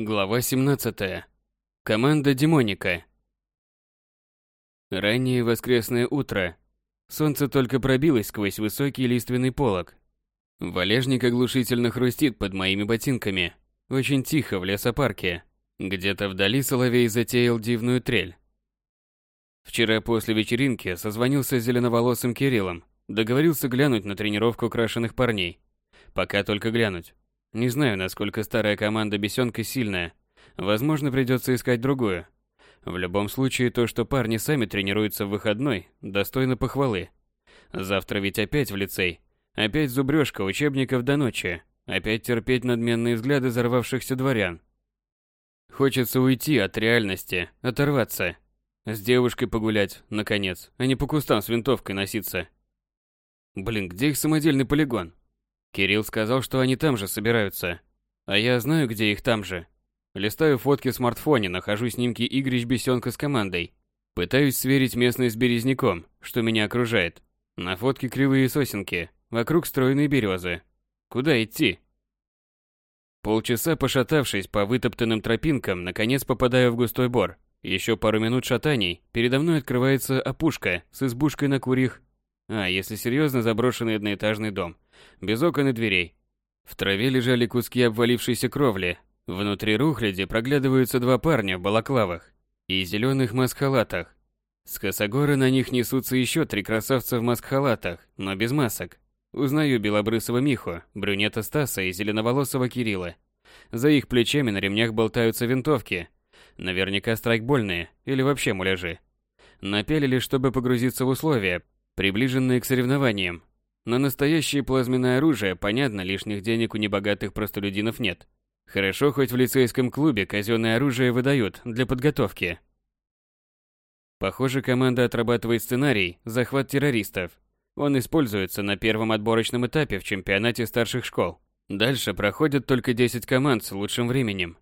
Глава 17. Команда Демоника. Раннее воскресное утро. Солнце только пробилось сквозь высокий лиственный полог. Валежник оглушительно хрустит под моими ботинками. Очень тихо в лесопарке. Где-то вдали соловей затеял дивную трель. Вчера после вечеринки созвонился с зеленоволосым Кириллом. Договорился глянуть на тренировку крашеных парней. Пока только глянуть. Не знаю, насколько старая команда Бесенка сильная. Возможно, придется искать другую. В любом случае, то, что парни сами тренируются в выходной, достойно похвалы. Завтра ведь опять в лицей. Опять зубрежка учебников до ночи. Опять терпеть надменные взгляды взорвавшихся дворян. Хочется уйти от реальности, оторваться. С девушкой погулять, наконец, а не по кустам с винтовкой носиться. Блин, где их самодельный полигон? Кирилл сказал, что они там же собираются. А я знаю, где их там же. Листаю фотки в смартфоне, нахожу снимки игрищ бесенка с командой. Пытаюсь сверить местность с березняком, что меня окружает. На фотке кривые сосенки, вокруг стройные березы. Куда идти? Полчаса пошатавшись по вытоптанным тропинкам, наконец попадаю в густой бор. Еще пару минут шатаний, передо мной открывается опушка с избушкой на курьих. А, если серьезно, заброшенный одноэтажный дом – без окон и дверей. В траве лежали куски обвалившейся кровли. Внутри рухляди проглядываются два парня в балаклавах и зеленых маск-халатах. С косогора на них несутся еще три красавца в маск-халатах, но без масок. Узнаю белобрысого Миху, брюнета Стаса и зеленоволосого Кирилла. За их плечами на ремнях болтаются винтовки. Наверняка страйкбольные или вообще муляжи. Напялили, чтобы погрузиться в условия, приближенные к соревнованиям, на настоящее плазменное оружие, понятно, лишних денег у небогатых простолюдинов нет. Хорошо, хоть в лицейском клубе казенное оружие выдают для подготовки. Похоже, команда отрабатывает сценарий «Захват террористов». Он используется на первом отборочном этапе в чемпионате старших школ. Дальше проходят только 10 команд с лучшим временем.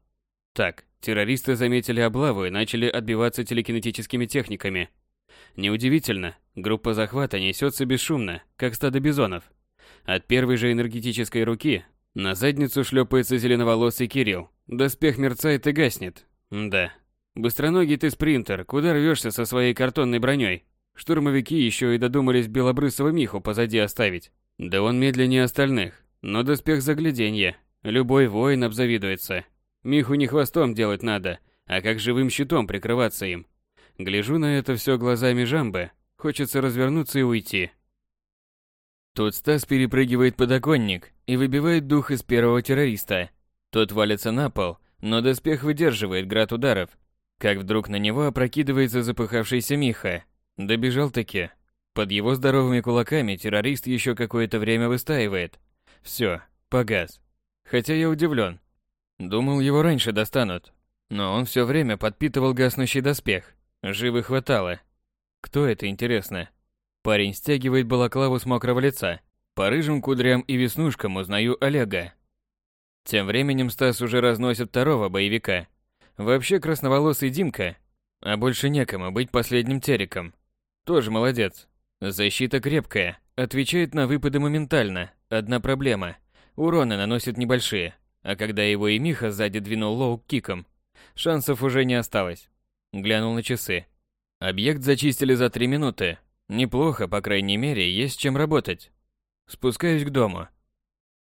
Так, террористы заметили облаву и начали отбиваться телекинетическими техниками – Неудивительно, группа захвата несется бесшумно, как стадо бизонов. От первой же энергетической руки на задницу шлепается зеленоволосый Кирилл. Доспех мерцает и гаснет. Да. Быстроногий ты спринтер, куда рвешься со своей картонной броней? Штурмовики еще и додумались белобрысого Миху позади оставить. Да он медленнее остальных. Но доспех загляденье. Любой воин обзавидуется. Миху не хвостом делать надо, а как живым щитом прикрываться им. Гляжу на это все глазами жамбы. Хочется развернуться и уйти. Тут Стас перепрыгивает подоконник и выбивает дух из первого террориста. Тот валится на пол, но доспех выдерживает град ударов. Как вдруг на него опрокидывается запыхавшийся Миха. Добежал-таки. Под его здоровыми кулаками террорист еще какое-то время выстаивает. Все, погас. Хотя я удивлен. Думал, его раньше достанут. Но он все время подпитывал гаснущий доспех. Живы хватало. Кто это, интересно? Парень стягивает балаклаву с мокрого лица. По рыжим кудрям и веснушкам узнаю Олега. Тем временем Стас уже разносит второго боевика. Вообще красноволосый Димка, а больше некому быть последним териком. Тоже молодец. Защита крепкая, отвечает на выпады моментально. Одна проблема. Урон наносит небольшие, а когда его и Миха сзади двинул лоу-киком, шансов уже не осталось. Глянул на часы. Объект зачистили за три минуты. Неплохо, по крайней мере, есть чем работать. Спускаюсь к дому.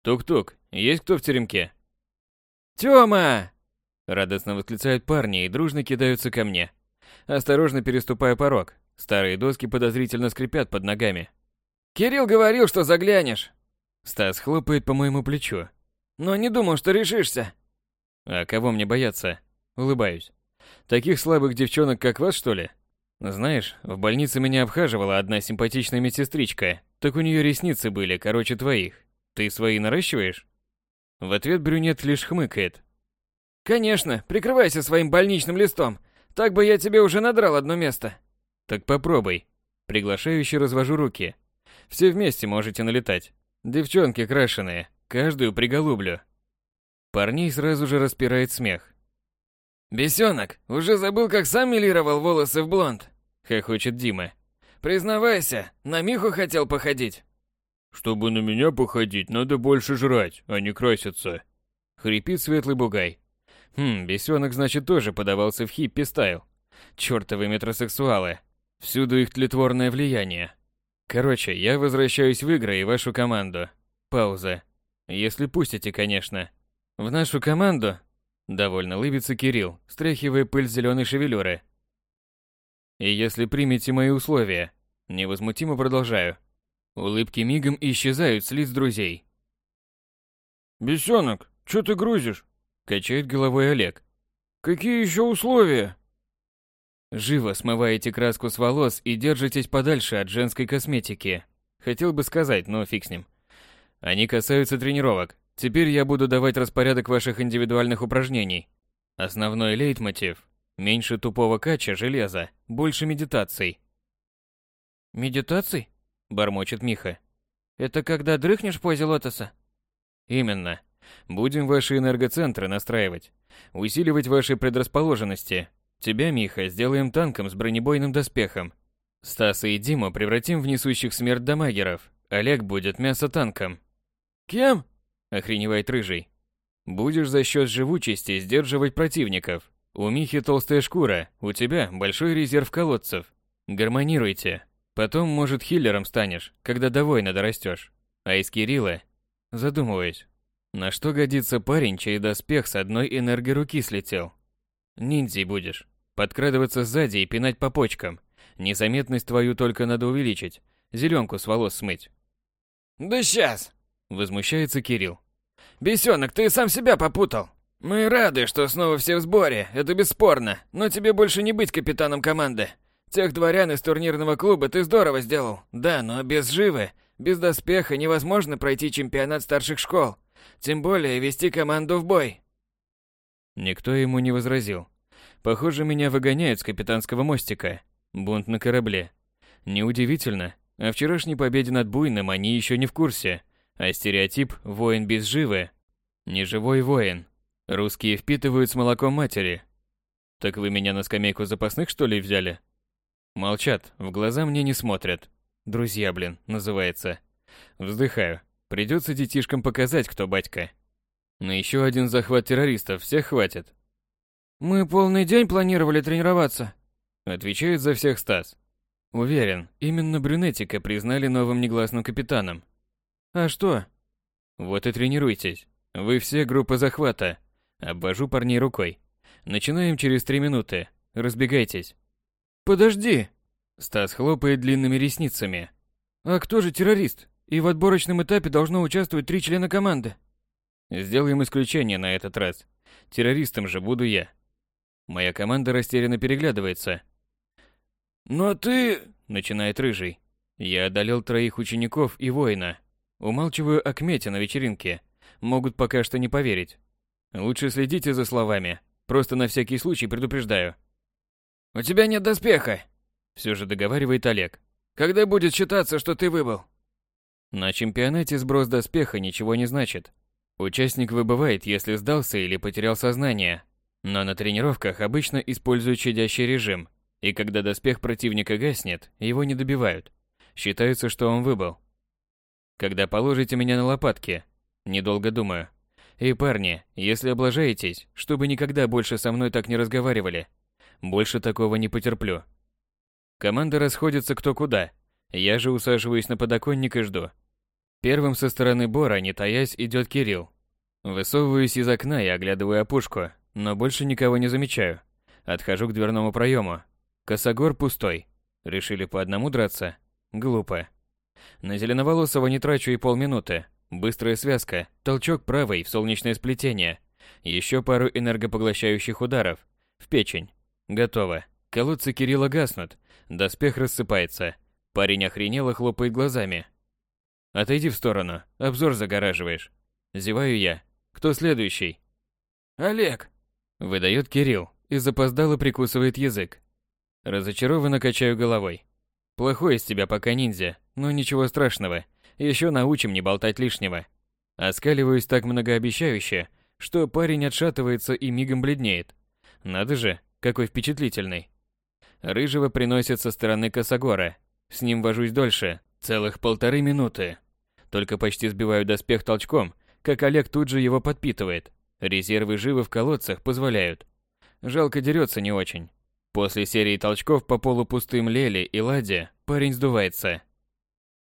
Тук-тук, есть кто в теремке? Тёма! Радостно восклицают парни и дружно кидаются ко мне. Осторожно переступаю порог. Старые доски подозрительно скрипят под ногами. Кирилл говорил, что заглянешь. Стас хлопает по моему плечу. Но не думал, что решишься. А кого мне бояться? Улыбаюсь. Таких слабых девчонок, как вас, что ли? Знаешь, в больнице меня обхаживала одна симпатичная медсестричка. Так у нее ресницы были короче твоих. Ты свои наращиваешь? В ответ брюнет лишь хмыкает. Конечно, прикрывайся своим больничным листом. Так бы я тебе уже надрал одно место. Так попробуй. Приглашающе развожу руки. Все вместе можете налетать. Девчонки крашеные, каждую приголублю. Парней сразу же распирает смех. «Бесенок, уже забыл, как сам милировал волосы в блонд?» — хохочет Дима. «Признавайся, на Миху хотел походить». «Чтобы на меня походить, надо больше жрать, а не краситься», — хрипит светлый бугай. Хм, бесенок, значит, тоже подавался в хиппи-стайл. Чёртовы метросексуалы. Всюду их тлетворное влияние. Короче, я возвращаюсь в игры и вашу команду. Пауза. Если пустите, конечно. В нашу команду? Довольно лыбится Кирилл, стряхивая пыль зеленой шевелюры. И если примете мои условия, невозмутимо продолжаю. Улыбки мигом исчезают с лиц друзей. «Бесенок, чё ты грузишь?» – качает головой Олег. «Какие еще условия?» Живо смываете краску с волос и держитесь подальше от женской косметики. Хотел бы сказать, но фиг с ним. Они касаются тренировок. Теперь я буду давать распорядок ваших индивидуальных упражнений. Основной лейтмотив – меньше тупого кача железа, больше медитаций. «Медитаций?» – бормочет Миха. «Это когда дрыхнешь в позе лотоса?» «Именно. Будем ваши энергоцентры настраивать, усиливать ваши предрасположенности. Тебя, Миха, сделаем танком с бронебойным доспехом. Стаса и Диму превратим в несущих смерть дамагеров. Олег будет мясо-танком. «Кем?» – охреневает Рыжий. «Будешь за счет живучести сдерживать противников. У Михи толстая шкура, у тебя большой резерв колодцев. Гармонируйте. Потом, может, хиллером станешь, когда до воина дорастешь. А из Кирилла? Задумываюсь. На что годится парень, чей доспех с одной энергоруки слетел? Ниндзей будешь. Подкрадываться сзади и пинать по почкам. Незаметность твою только надо увеличить. Зеленку с волос смыть. «Да сейчас!» Возмущается Кирилл. «Бесенок, ты сам себя попутал. Мы рады, что снова все в сборе, это бесспорно, но тебе больше не быть капитаном команды. Тех дворян из турнирного клуба ты здорово сделал. Да, но без живы, без доспеха невозможно пройти чемпионат старших школ. Тем более вести команду в бой. Никто ему не возразил. Похоже, меня выгоняют с капитанского мостика. Бунт на корабле. Неудивительно. О вчерашней победе над Буйным они еще не в курсе. А стереотип «воин без живы» – неживой воин. Русские впитывают с молоком матери. Так вы меня на скамейку запасных, что ли, взяли? Молчат, в глаза мне не смотрят. Друзья, блин, называется. Вздыхаю. Придется детишкам показать, кто батька. На еще один захват террористов всех хватит. Мы полный день планировали тренироваться. Отвечает за всех Стас. Уверен, именно брюнетика признали новым негласным капитаном. А что? Вот и тренируйтесь. Вы все группа захвата. Обвожу парней рукой. Начинаем через три минуты. Разбегайтесь. Подожди. Стас хлопает длинными ресницами. А кто же террорист? И в отборочном этапе должно участвовать три члена команды. Сделаем исключение на этот раз. Террористом же буду я. Моя команда растерянно переглядывается. «Но ты...» — начинает Рыжий. Я одолел троих учеников и воина. Умалчиваю о кмете на вечеринке. Могут пока что не поверить. Лучше следите за словами. Просто на всякий случай предупреждаю. «У тебя нет доспеха!» Все же договаривает Олег. «Когда будет считаться, что ты выбыл?» На чемпионате сброс доспеха ничего не значит. Участник выбывает, если сдался или потерял сознание. Но на тренировках обычно используют щадящий режим, и когда доспех противника гаснет, его не добивают. Считается, что он выбыл. Когда положите меня на лопатки, недолго думаю. И парни, если облажаетесь, чтобы никогда больше со мной так не разговаривали. Больше такого не потерплю. Команда расходится кто куда. Я же усаживаюсь на подоконник и жду. Первым со стороны Бора, не таясь, идет Кирилл. Высовываюсь из окна и оглядываю опушку, но больше никого не замечаю. Отхожу к дверному проему. Косогор пустой. Решили по одному драться? Глупо. На зеленоволосого не трачу и полминуты. Быстрая связка, толчок правой в солнечное сплетение. Еще пару энергопоглощающих ударов. В печень. Готово. Колодцы Кирилла гаснут. Доспех рассыпается. Парень охренело хлопает глазами. Отойди в сторону, обзор загораживаешь. Зеваю я. Кто следующий? Олег. Выдает Кирилл и запоздало прикусывает язык. Разочарованно качаю головой. Плохой из тебя пока ниндзя, но ничего страшного. Еще научим не болтать лишнего. Оскаливаюсь так многообещающе, что парень отшатывается и мигом бледнеет. Надо же, какой впечатлительный. Рыжего приносят со стороны Косогора. С ним вожусь дольше, целых полторы минуты. Только почти сбиваю доспех толчком, как Олег тут же его подпитывает. Резервы живы в колодцах позволяют. Жалко дерется не очень. После серии толчков по полупустым Леле и Ладе парень сдувается.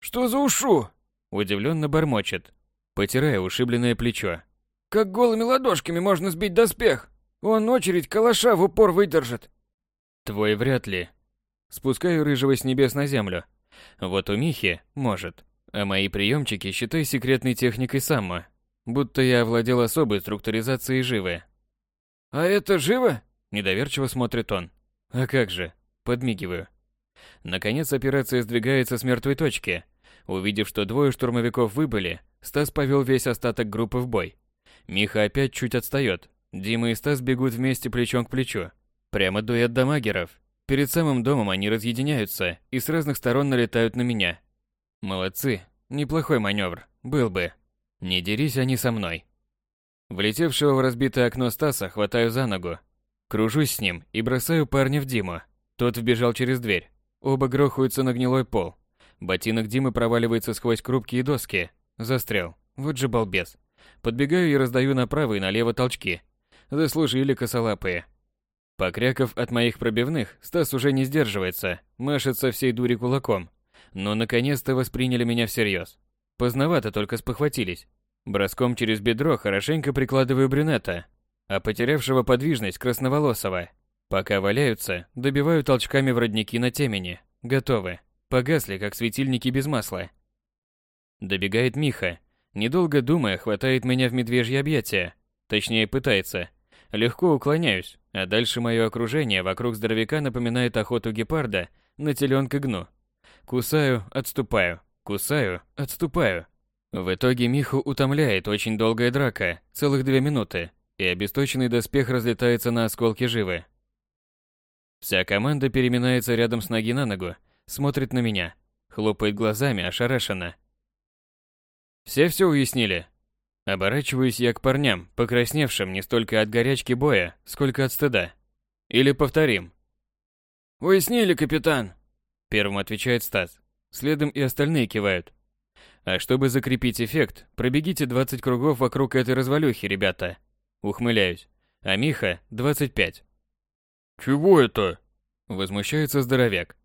«Что за ушу?» Удивленно бормочет, потирая ушибленное плечо. «Как голыми ладошками можно сбить доспех? Он очередь калаша в упор выдержит». Твой вряд ли. Спускаю рыжего с небес на землю. Вот у Михи может. А мои приемчики считай секретной техникой Самма. Будто я овладел особой структуризацией живы. «А это живо?» Недоверчиво смотрит он. А как же? Подмигиваю. Наконец операция сдвигается с мертвой точки. Увидев, что двое штурмовиков выбыли, Стас повел весь остаток группы в бой. Миха опять чуть отстает. Дима и Стас бегут вместе плечом к плечу. Прямо дуэт дамагеров. Перед самым домом они разъединяются и с разных сторон налетают на меня. Молодцы. Неплохой маневр. Был бы. Не дерись они со мной. Влетевшего в разбитое окно Стаса хватаю за ногу. Кружусь с ним и бросаю парня в Диму. Тот вбежал через дверь. Оба грохаются на гнилой пол. Ботинок Димы проваливается сквозь крупкие доски. Застрял. Вот же балбес. Подбегаю и раздаю направо и налево толчки. Заслужили косолапые. Покряков от моих пробивных, Стас уже не сдерживается, машет со всей дури кулаком. Но наконец-то восприняли меня всерьез. Поздновато только спохватились. Броском через бедро хорошенько прикладываю брюнета, а потерявшего подвижность красноволосого. Пока валяются, добиваю толчками в родники на темени. Готовы. Погасли, как светильники без масла. Добегает Миха. Недолго думая, хватает меня в медвежье объятия. Точнее, пытается. Легко уклоняюсь, а дальше мое окружение вокруг здоровяка напоминает охоту гепарда на теленка гну. Кусаю, отступаю, кусаю, отступаю. В итоге Миху утомляет очень долгая драка, целых две минуты, и обесточенный доспех разлетается на осколки живы. Вся команда переминается рядом с ноги на ногу, смотрит на меня, хлопает глазами ошарашенно. Все все уяснили. Оборачиваюсь я к парням, покрасневшим не столько от горячки боя, сколько от стыда. Или повторим. «Уяснили, капитан!» Первым отвечает Стас. Следом и остальные кивают. А чтобы закрепить эффект, пробегите 20 кругов вокруг этой развалюхи, ребята. Ухмыляюсь. А Миха 25. «Чего это?» Возмущается здоровяк.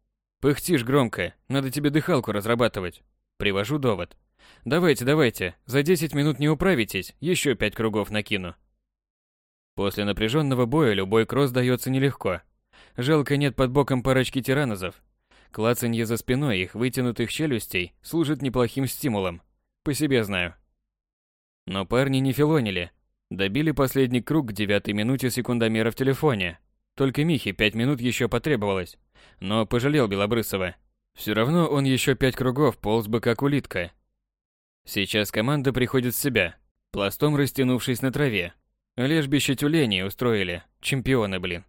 Пыхтишь громко, надо тебе дыхалку разрабатывать. Привожу довод. Давайте, давайте, за 10 минут не управитесь, еще пять кругов накину. После напряженного боя любой кросс дается нелегко. Жалко нет под боком парочки тиранозов. Клацанье за спиной их вытянутых челюстей служит неплохим стимулом. По себе знаю. Но парни не филонили. Добили последний круг к девятой минуте секундомера в телефоне. Только Михе пять минут еще потребовалось. Но пожалел Белобрысова. Все равно он еще пять кругов полз бы как улитка. Сейчас команда приходит в себя, пластом растянувшись на траве. Лежбище тюленей устроили. Чемпионы, блин.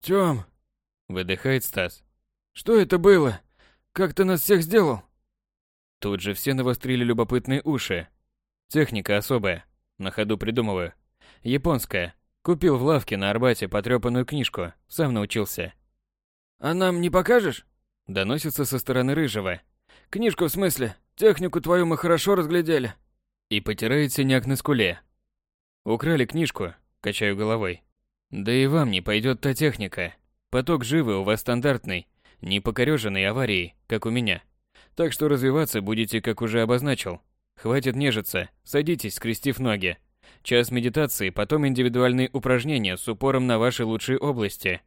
«Тём!» – выдыхает Стас. «Что это было? Как ты нас всех сделал?» Тут же все навострили любопытные уши. Техника особая. На ходу придумываю. Японская. Купил в лавке на Арбате потрепанную книжку. Сам научился. «А нам не покажешь?» Доносится со стороны Рыжего. «Книжку в смысле? Технику твою мы хорошо разглядели». И потирает синяк на скуле. Украли книжку, качаю головой. Да и вам не пойдет та техника. Поток живы у вас стандартный, не покореженный аварией, как у меня. Так что развиваться будете, как уже обозначил. Хватит нежиться, садитесь, скрестив ноги. Час медитации, потом индивидуальные упражнения с упором на ваши лучшие области.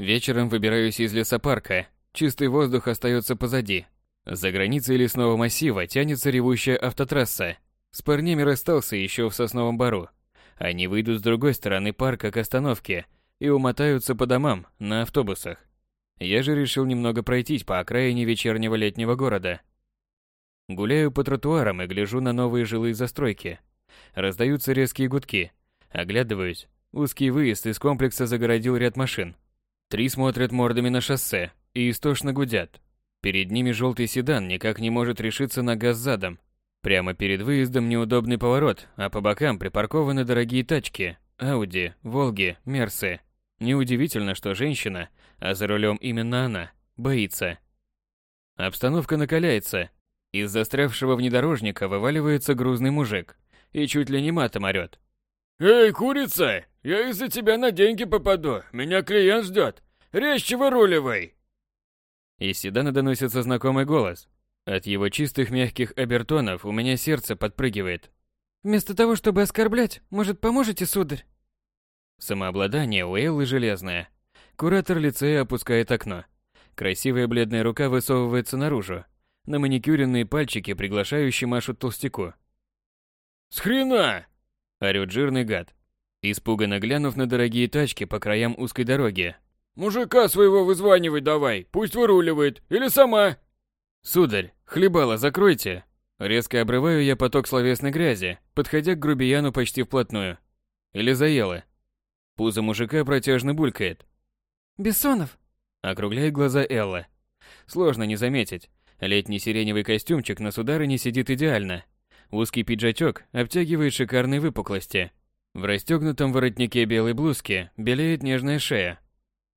Вечером выбираюсь из лесопарка. Чистый воздух остается позади. За границей лесного массива тянется ревущая автотрасса. С парнями расстался еще в сосновом бару. Они выйдут с другой стороны парка к остановке и умотаются по домам на автобусах. Я же решил немного пройтись по окраине вечернего летнего города. Гуляю по тротуарам и гляжу на новые жилые застройки. Раздаются резкие гудки. Оглядываюсь. Узкий выезд из комплекса загородил ряд машин. Три смотрят мордами на шоссе и истошно гудят. Перед ними желтый седан никак не может решиться на газ задом. Прямо перед выездом неудобный поворот, а по бокам припаркованы дорогие тачки. Ауди, Волги, Мерсы. Неудивительно, что женщина, а за рулем именно она, боится. Обстановка накаляется. Из застрявшего внедорожника вываливается грузный мужик. и чуть ли не матом орёт. «Эй, курица! Я из-за тебя на деньги попаду. Меня клиент ждет. Резче выруливай!» Из седана доносится знакомый голос. От его чистых мягких обертонов у меня сердце подпрыгивает. Вместо того, чтобы оскорблять, может, поможете, сударь? Самообладание у Эллы железное. Куратор лицея опускает окно. Красивая бледная рука высовывается наружу. На маникюренные пальчики приглашающие машут толстяку. «С хрена!» – орёт жирный гад. Испуганно глянув на дорогие тачки по краям узкой дороги. «Мужика своего вызванивай давай, пусть выруливает, или сама!» «Сударь, хлебало закройте!» Резко обрываю я поток словесной грязи, подходя к грубияну почти вплотную. Или заело. Пузо мужика протяжно булькает. «Бессонов!» Округляет глаза Элла. Сложно не заметить. Летний сиреневый костюмчик на сударыне сидит идеально. Узкий пиджачок обтягивает шикарные выпуклости. В расстегнутом воротнике белой блузки белеет нежная шея.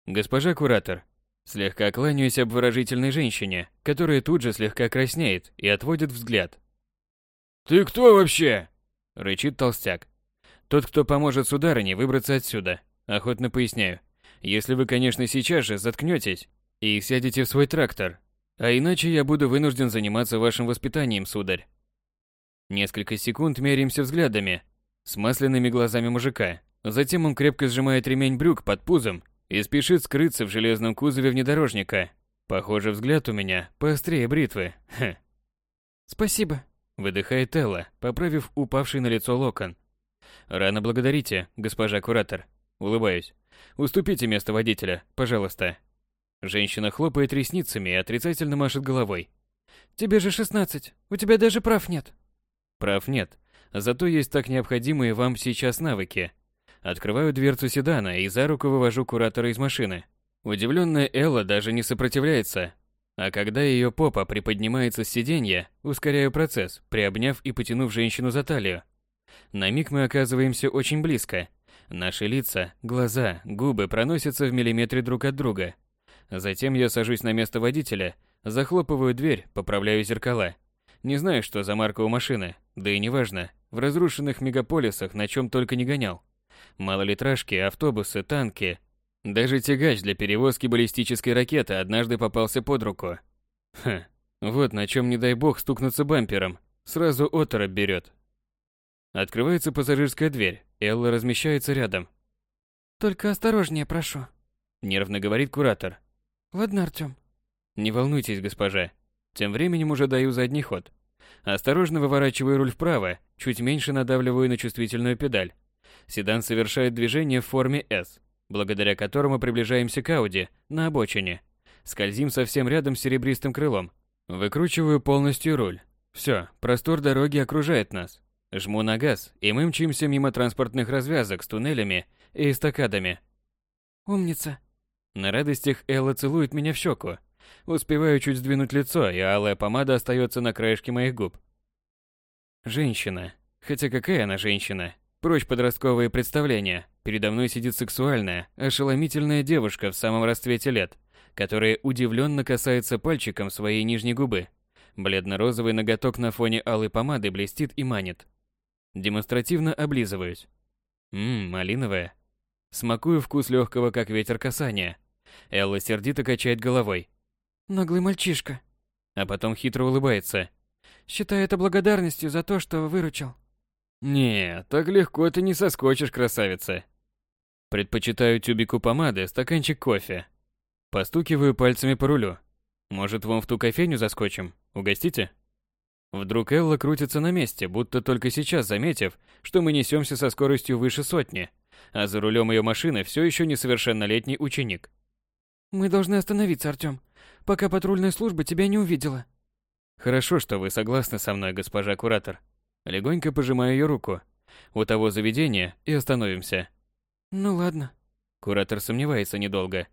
Госпожа куратор, слегка кланяюсь обворожительной женщине, которая тут же слегка краснеет и отводит взгляд. «Ты кто вообще?» – рычит толстяк. Тот, кто поможет сударыне выбраться отсюда. Охотно поясняю. Если вы, конечно, сейчас же заткнетесь и сядете в свой трактор. А иначе я буду вынужден заниматься вашим воспитанием, сударь. Несколько секунд меряемся взглядами, с масляными глазами мужика. Затем он крепко сжимает ремень брюк под пузом и спешит скрыться в железном кузове внедорожника. Похоже, взгляд у меня поострее бритвы. Хм. «Спасибо», — выдыхает Элла, поправив упавший на лицо локон. «Рано благодарите, госпожа куратор». Улыбаюсь. «Уступите место водителя, пожалуйста». Женщина хлопает ресницами и отрицательно машет головой. «Тебе же 16, у тебя даже прав нет». Прав нет, зато есть так необходимые вам сейчас навыки. Открываю дверцу седана и за руку вывожу куратора из машины. Удивленная Элла даже не сопротивляется. А когда ее попа приподнимается с сиденья, ускоряю процесс, приобняв и потянув женщину за талию. На миг мы оказываемся очень близко. Наши лица, глаза, губы проносятся в миллиметре друг от друга. Затем я сажусь на место водителя, захлопываю дверь, поправляю зеркала. Не знаю, что за марка у машины, да и неважно. В разрушенных мегаполисах на чем только не гонял. Малолитражки, автобусы, танки. Даже тягач для перевозки баллистической ракеты однажды попался под руку. Ха, вот на чем не дай бог стукнуться бампером. Сразу оторопь берет. Открывается пассажирская дверь. Элла размещается рядом. «Только осторожнее, прошу», — нервно говорит куратор. «Ладно, Артём». «Не волнуйтесь, госпожа. Тем временем уже даю задний ход. Осторожно выворачиваю руль вправо, чуть меньше надавливаю на чувствительную педаль. Седан совершает движение в форме S, благодаря которому приближаемся к Ауди на обочине. Скользим совсем рядом с серебристым крылом. Выкручиваю полностью руль. Все, простор дороги окружает нас. Жму на газ, и мы мчимся мимо транспортных развязок с туннелями и эстакадами. «Умница!» На радостях Элла целует меня в щеку. Успеваю чуть сдвинуть лицо, и алая помада остается на краешке моих губ. Женщина. Хотя какая она женщина? Прочь подростковые представления. Передо мной сидит сексуальная, ошеломительная девушка в самом расцвете лет, которая удивленно касается пальчиком своей нижней губы. Бледно-розовый ноготок на фоне алой помады блестит и манит. Демонстративно облизываюсь. Ммм, малиновая. Смакую вкус легкого, как ветер касания. Элла сердито качает головой. Наглый мальчишка. А потом хитро улыбается. Считай это благодарностью за то, что выручил. Не, так легко ты не соскочишь, красавица. Предпочитаю тюбику помады, стаканчик кофе. Постукиваю пальцами по рулю. Может, вон в ту кофейню заскочим? Угостите? Вдруг Элла крутится на месте, будто только сейчас заметив, что мы несемся со скоростью выше сотни, а за рулем ее машины все еще несовершеннолетний ученик. «Мы должны остановиться, Артем, пока патрульная служба тебя не увидела». «Хорошо, что вы согласны со мной, госпожа куратор». Легонько пожимаю ее руку. У того заведения и остановимся. «Ну ладно». Куратор сомневается недолго.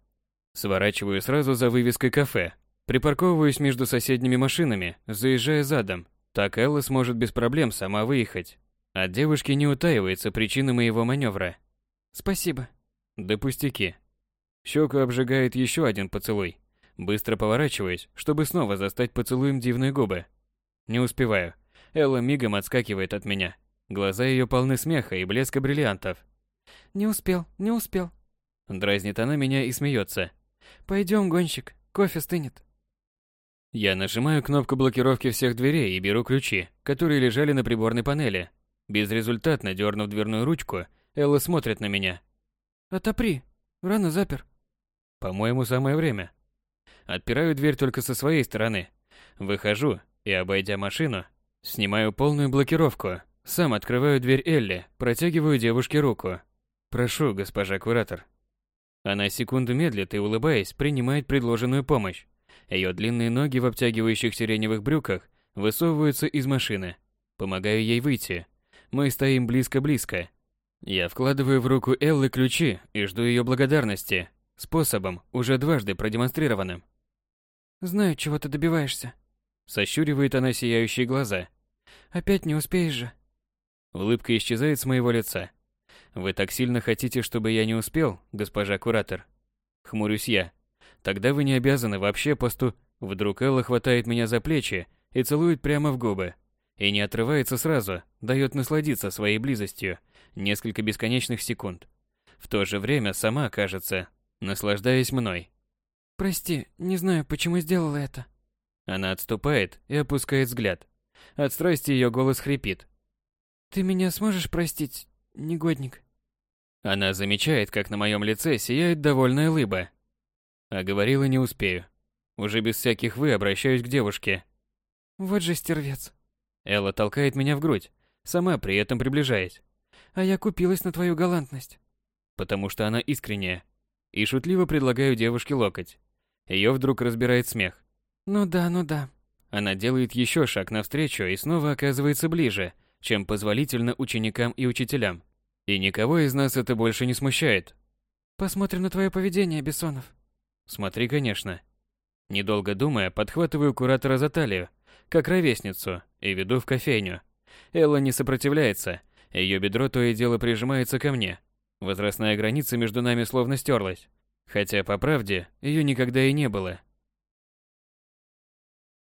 Сворачиваю сразу за вывеской кафе, Припарковываюсь между соседними машинами, заезжая задом. Так Элла сможет без проблем сама выехать. От девушки не утаивается причина моего маневра. Спасибо. Да пустяки. Щеку обжигает еще один поцелуй. Быстро поворачиваюсь, чтобы снова застать поцелуем дивные губы. Не успеваю. Элла мигом отскакивает от меня. Глаза ее полны смеха и блеска бриллиантов. «Не успел, не успел». Дразнит она меня и смеется. «Пойдем, гонщик, кофе стынет». Я нажимаю кнопку блокировки всех дверей и беру ключи, которые лежали на приборной панели. Безрезультатно дернув дверную ручку, Элла смотрит на меня. «Отопри, рано запер». По-моему, самое время. Отпираю дверь только со своей стороны. Выхожу и, обойдя машину, снимаю полную блокировку. Сам открываю дверь Элли, протягиваю девушке руку. «Прошу, госпожа куратор». Она секунду медлит и, улыбаясь, принимает предложенную помощь. Ее длинные ноги в обтягивающих сиреневых брюках высовываются из машины. Помогаю ей выйти. Мы стоим близко-близко. Я вкладываю в руку Эллы ключи и жду ее благодарности. Способом, уже дважды продемонстрированным. «Знаю, чего ты добиваешься». Сощуривает она сияющие глаза. «Опять не успеешь же». Улыбка исчезает с моего лица. «Вы так сильно хотите, чтобы я не успел, госпожа куратор?» Хмурюсь я. Тогда вы не обязаны вообще посту... Вдруг Элла хватает меня за плечи и целует прямо в губы. И не отрывается сразу, дает насладиться своей близостью несколько бесконечных секунд. В то же время сама, кажется, наслаждаясь мной. «Прости, не знаю, почему сделала это». Она отступает и опускает взгляд. От страсти ее голос хрипит. «Ты меня сможешь простить, негодник?» Она замечает, как на моем лице сияет довольная лыба, а говорила не успею. Уже без всяких «вы» обращаюсь к девушке. Вот же стервец. Элла толкает меня в грудь, сама при этом приближаясь. А я купилась на твою галантность. Потому что она искренняя. И шутливо предлагаю девушке локоть. Ее вдруг разбирает смех. Ну да, ну да. Она делает еще шаг навстречу и снова оказывается ближе, чем позволительно ученикам и учителям. И никого из нас это больше не смущает. Посмотрим на твое поведение, Бессонов. Смотри, конечно. Недолго думая, подхватываю куратора за талию, как ровесницу, и веду в кофейню. Элла не сопротивляется, ее бедро то и дело прижимается ко мне. Возрастная граница между нами словно стерлась. Хотя, по правде, ее никогда и не было.